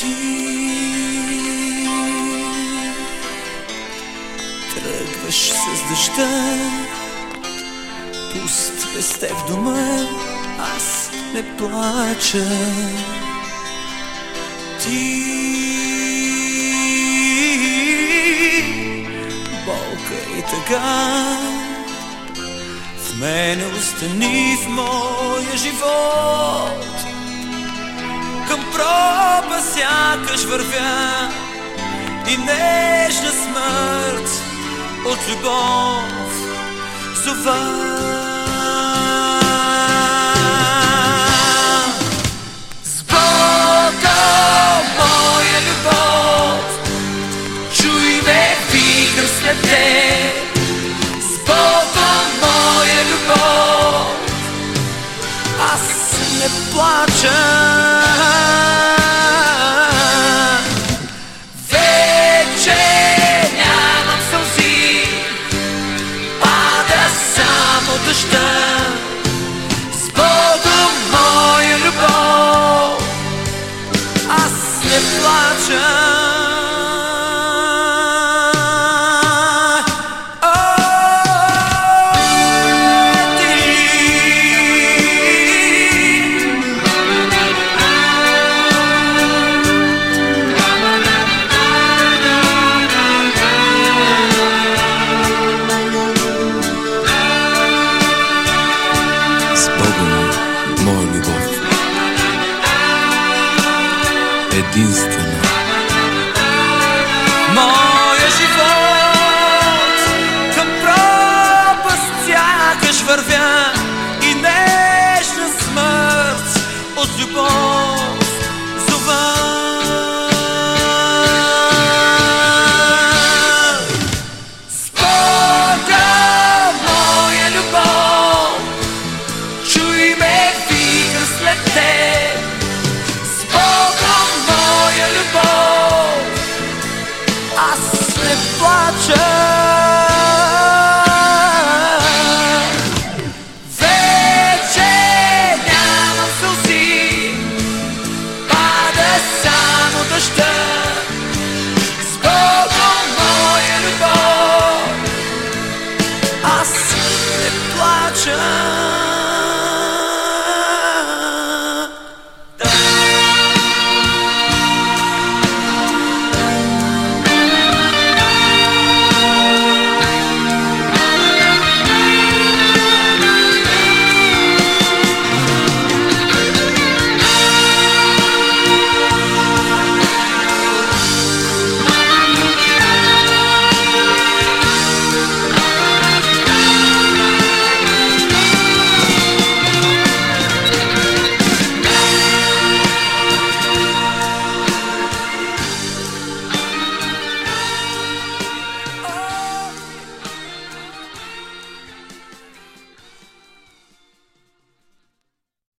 ти. Тръгваш с дъжда Пуст без в дома Аз не плача. Ти. Болка и така, В мене остани в моя живот. Проба сякаш вървя И нежна смърт от любов зова. С Бога, моя любов Чуй ме, викам след Бога, моя любов Аз не плача artiste. Не